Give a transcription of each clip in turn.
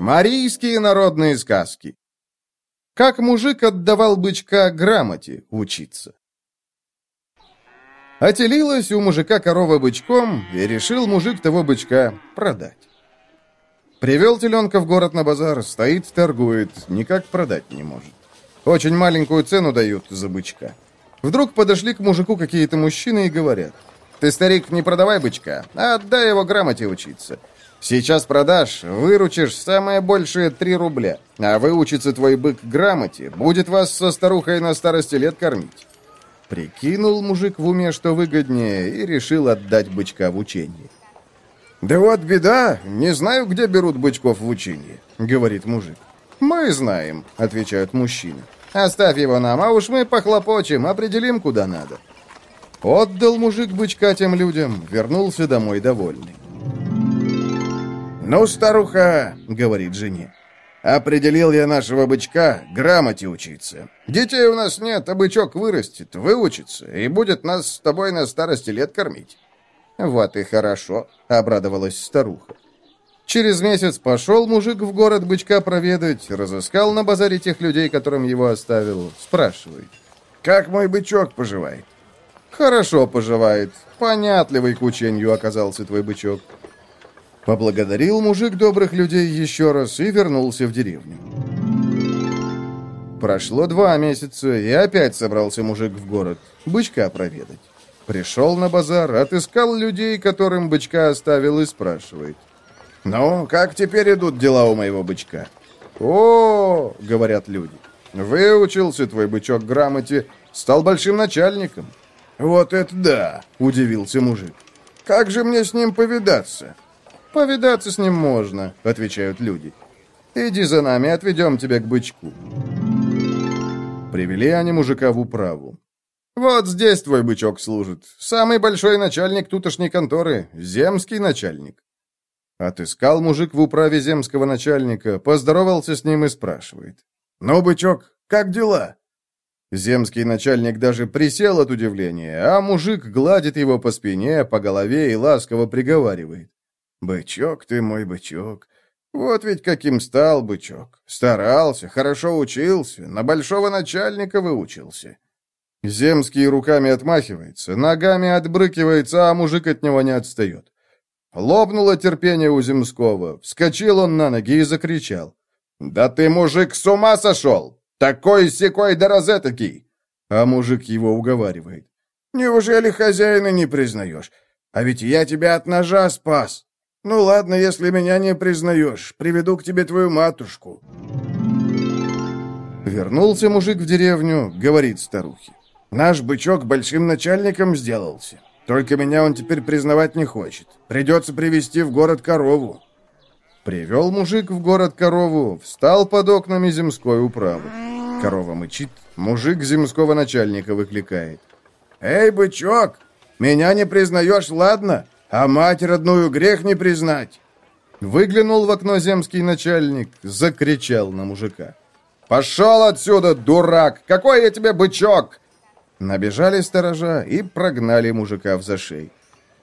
Марийские народные сказки. Как мужик отдавал бычка грамоте учиться. Отелилась у мужика корова бычком, и решил мужик того бычка продать. Привел теленка в город на базар, стоит, торгует, никак продать не может. Очень маленькую цену дают за бычка. Вдруг подошли к мужику какие-то мужчины и говорят, «Ты, старик, не продавай бычка, а отдай его грамоте учиться. Сейчас продашь, выручишь самое большее 3 рубля, а выучится твой бык грамоте, будет вас со старухой на старости лет кормить. Прикинул мужик в уме, что выгоднее, и решил отдать бычка в учение. «Да вот беда, не знаю, где берут бычков в учение», — говорит мужик. «Мы знаем», — отвечают мужчины. «Оставь его нам, а уж мы похлопочем, определим, куда надо». Отдал мужик бычка тем людям, вернулся домой довольный. «Ну, старуха», — говорит жене, — «определил я нашего бычка грамоте учиться. Детей у нас нет, а бычок вырастет, выучится и будет нас с тобой на старости лет кормить». «Вот и хорошо», — обрадовалась старуха. Через месяц пошел мужик в город бычка проведать, разыскал на базаре тех людей, которым его оставил, спрашивает. «Как мой бычок поживает?» «Хорошо поживает. Понятливый к учению оказался твой бычок». Поблагодарил мужик добрых людей еще раз и вернулся в деревню. Прошло два месяца, и опять собрался мужик в город, бычка проведать. Пришел на базар, отыскал людей, которым бычка оставил, и спрашивает. «Ну, как теперь идут дела у моего бычка?» «О, — говорят люди, — выучился твой бычок грамоте, стал большим начальником». «Вот это да!» — удивился мужик. «Как же мне с ним повидаться?» «Повидаться с ним можно», — отвечают люди. «Иди за нами, отведем тебя к бычку». Привели они мужика в управу. «Вот здесь твой бычок служит. Самый большой начальник тутошней конторы, земский начальник». Отыскал мужик в управе земского начальника, поздоровался с ним и спрашивает. «Ну, бычок, как дела?» Земский начальник даже присел от удивления, а мужик гладит его по спине, по голове и ласково приговаривает. «Бычок ты мой бычок. Вот ведь каким стал бычок. Старался, хорошо учился, на большого начальника выучился». Земский руками отмахивается, ногами отбрыкивается, а мужик от него не отстает. Лопнуло терпение у Земского. Вскочил он на ноги и закричал. «Да ты, мужик, с ума сошел! Такой-сякой да розетокий!» А мужик его уговаривает. «Неужели хозяина не признаешь? А ведь я тебя от ножа спас!» «Ну ладно, если меня не признаешь, приведу к тебе твою матушку». Вернулся мужик в деревню, говорит старухе. «Наш бычок большим начальником сделался. Только меня он теперь признавать не хочет. Придется привести в город корову». Привел мужик в город корову, встал под окнами земской управы. Корова мычит, мужик земского начальника выкликает. «Эй, бычок, меня не признаешь, ладно? А мать родную грех не признать. Выглянул в окно земский начальник, закричал на мужика. «Пошел отсюда, дурак! Какой я тебе бычок!» Набежали сторожа и прогнали мужика в зашей.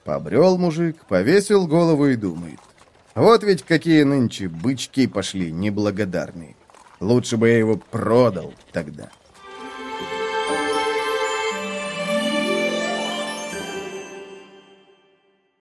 Побрел мужик, повесил голову и думает. Вот ведь какие нынче бычки пошли неблагодарные. Лучше бы я его продал тогда.